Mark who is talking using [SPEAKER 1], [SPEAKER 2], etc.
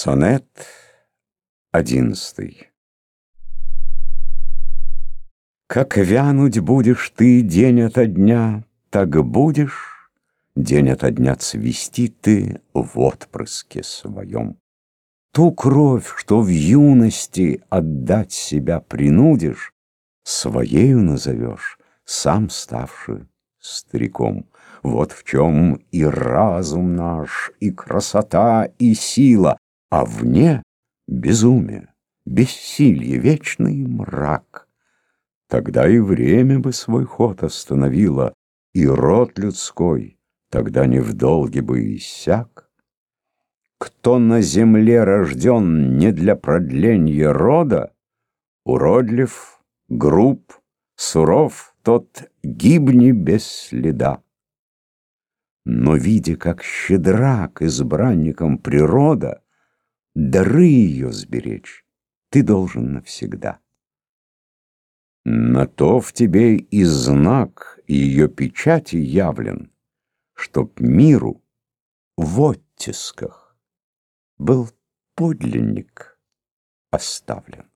[SPEAKER 1] Сонет одиннадцатый Как вянуть будешь ты день ото дня, Так будешь день ото дня цвести ты В отпрыске своем. Ту кровь, что в юности отдать себя принудишь, Своею назовешь, сам ставши стариком. Вот в чем и разум наш, и красота, и сила, а вне безумие, бессилье, вечный мрак. Тогда и время бы свой ход остановило, и род людской тогда не в долге бы иссяк. Кто на земле рожден не для продления рода, уродлив, груб, суров, тот гибни без следа. Но видя, как щедра к избранникам природа, дары ее сберечь ты должен навсегда. На то в тебе и знак ее печати явлен, чтоб миру в оттисках был подлинник оставлен.